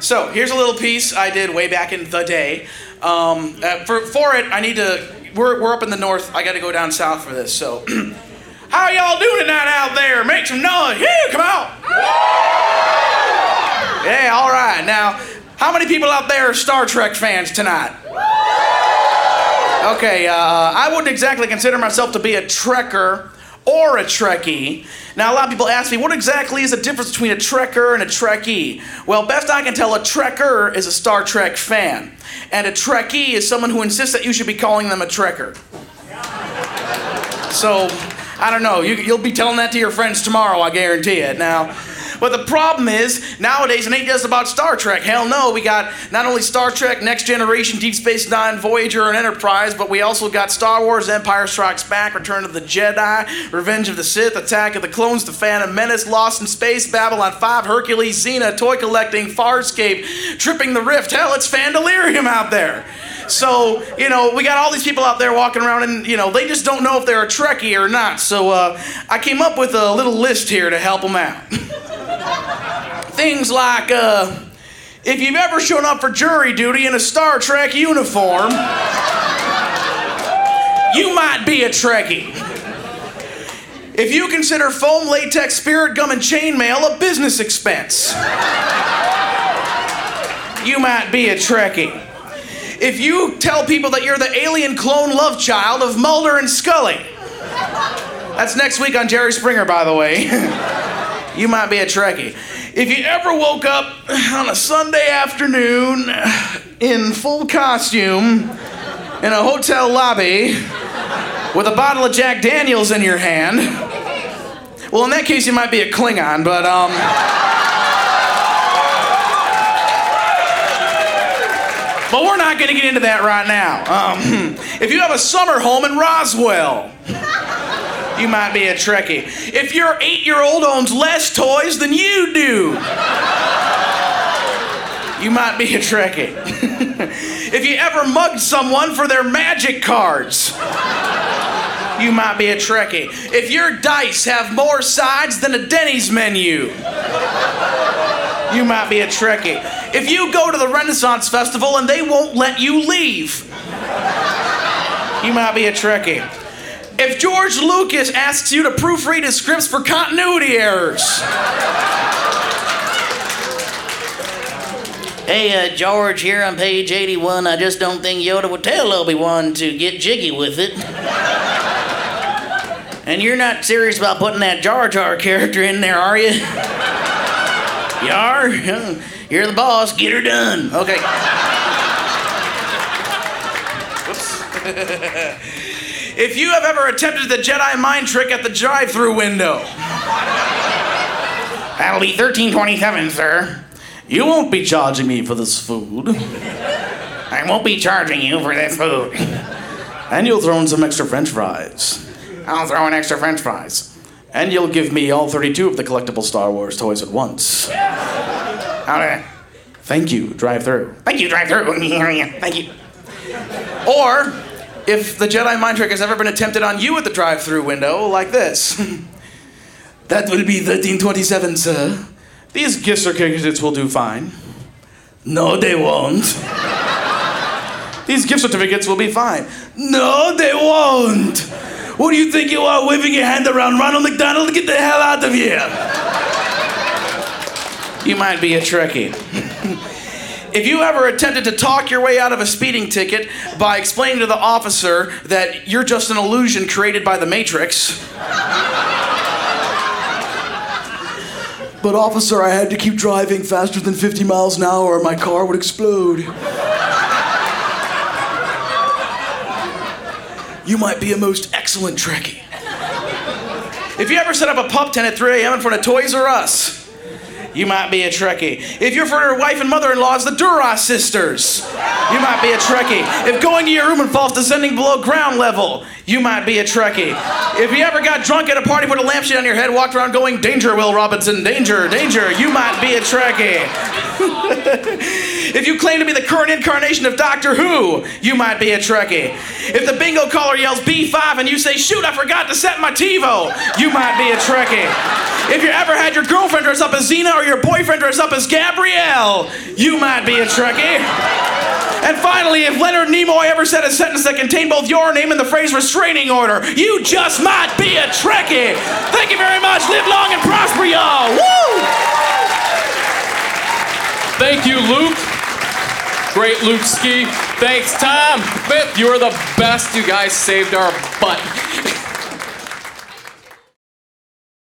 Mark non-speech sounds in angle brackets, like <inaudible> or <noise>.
So here's a little piece I did way back in the day. Um, uh, for for it, I need to. We're we're up in the north. I got to go down south for this. So, <clears throat> how y'all doing tonight out there? Make some noise! Yeah, come on! Yeah, all right. Now, how many people out there are Star Trek fans tonight? Okay, uh, I wouldn't exactly consider myself to be a Trekker or a Trekkie. Now, a lot of people ask me, what exactly is the difference between a Trekker and a Trekkie? Well, best I can tell, a Trekker is a Star Trek fan, and a Trekkie is someone who insists that you should be calling them a Trekker. So, I don't know. You, you'll be telling that to your friends tomorrow, I guarantee it. Now, but the problem is, nowadays, it ain't just about Star Trek. Hell no, we got not only Star Trek, Next Generation, Deep Space Nine, Voyager, and Enterprise, but we also got Star Wars, Empire Strikes Back, Return of the Jedi, Revenge of the Sith, Attack of the Clones, The Phantom Menace, Lost in Space, Babylon 5, Hercules, Xena, Toy Collecting, Farscape, Tripping the Rift. Hell, it's Fandelirium out there. So, you know, we got all these people out there walking around and, you know, they just don't know if they're a Trekkie or not. So uh, I came up with a little list here to help them out. <laughs> Things like, uh, if you've ever shown up for jury duty in a Star Trek uniform, you might be a Trekkie. If you consider foam, latex, spirit gum, and chainmail a business expense, you might be a Trekkie. If you tell people that you're the alien clone love child of Mulder and Scully, that's next week on Jerry Springer, by the way, <laughs> you might be a Trekkie. If you ever woke up on a Sunday afternoon in full costume in a hotel lobby with a bottle of Jack Daniels in your hand, well, in that case, you might be a Klingon, but, um. But we're not going to get into that right now. Um, if you have a summer home in Roswell, you might be a Trekkie. If your eight year old owns less toys than you do, you might be a Trekkie. <laughs> if you ever mugged someone for their magic cards, you might be a Trekkie. If your dice have more sides than a Denny's menu, you might be a Trekkie. If you go to the Renaissance Festival and they won't let you leave, you might be a Trekkie. If George Lucas asks you to proofread his scripts for continuity errors, Hey, uh, George, here on page 81. I just don't think Yoda would tell Obi Wan to get jiggy with it. and you're not serious about putting that Jar Jar character in there, are you? You are? <laughs> You're the boss. Get her done. okay. <laughs> <laughs> if you have ever attempted the Jedi mind trick at the drive through window, That'll be 1327, sir. you won't be charging me for this food. I won't be charging you for this food. And you'll throw in some extra french fries. I'll throw in extra french fries. And you'll give me all 32 of the collectible Star Wars toys at once. Thank you, drive through. Thank you, drive through. <laughs> Thank you. Or, if the Jedi mind trick has ever been attempted on you at the drive through window, like this. <laughs> that will be 1327, sir. These gift certificates will do fine. No, they won't. <laughs> These gift certificates will be fine. No, they won't. Who do you think you are waving your hand around Ronald McDonald? Get the hell out of here. <laughs> You might be a Trekkie. If you ever attempted to talk your way out of a speeding ticket by explaining to the officer that you're just an illusion created by the Matrix. But, officer, I had to keep driving faster than 50 miles an hour or my car would explode. You might be a most excellent Trekkie. If you ever set up a pup tent at 3 a.m. in front of Toys R Us, you might be a Trekkie. If your wife and mother-in-law is the Duras sisters, you might be a Trekkie. If going to your room involves descending below ground level, you might be a Trekkie. If you ever got drunk at a party, put a lampshade on your head, walked around going, Danger, Will Robinson, danger, danger, you might be a Trekkie. <laughs> If you claim to be the current incarnation of Doctor Who, you might be a Trekkie. If the bingo caller yells B5 and you say, shoot, I forgot to set my TiVo, you might be a Trekkie. If you ever had your girlfriend dress up as Xena or your boyfriend dress up as Gabrielle, you might be a Trekkie. And finally, if Leonard Nimoy ever said a sentence that contained both your name and the phrase restraining order, you just might be a Trekkie. Thank you very much. Live long and prosper, y'all. Woo! Thank you, Luke. Great Luke Ski. Thanks, Tom. Fifth, you are the best. You guys saved our butt.